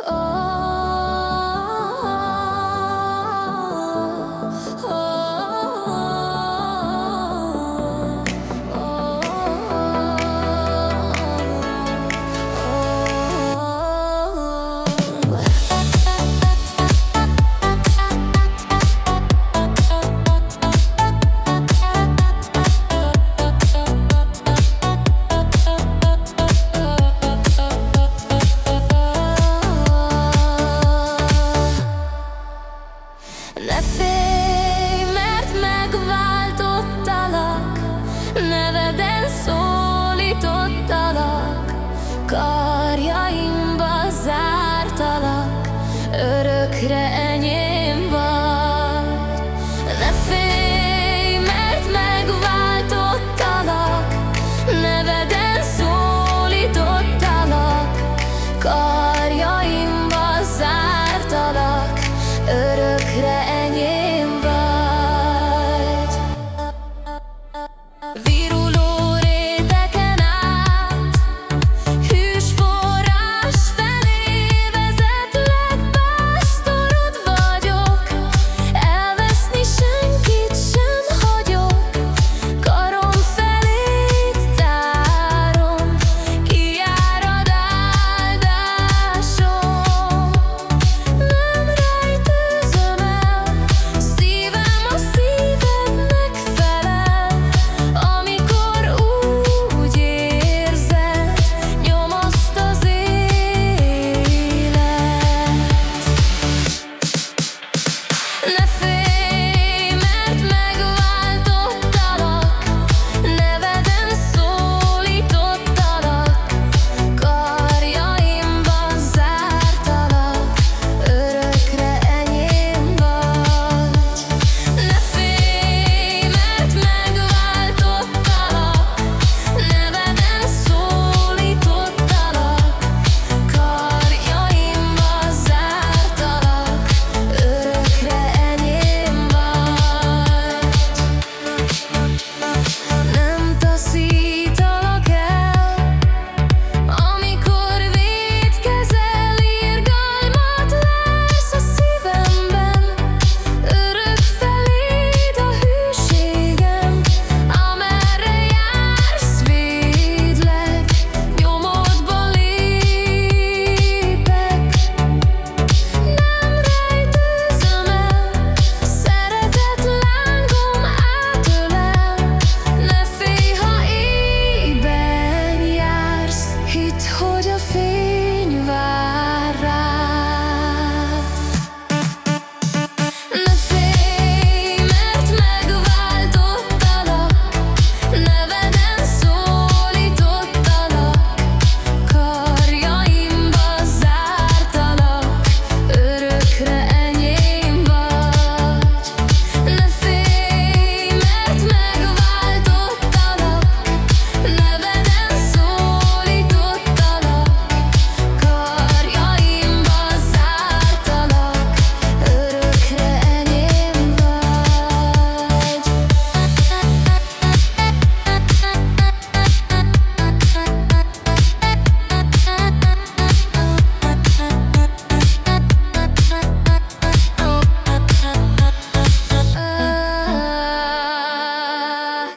Oh.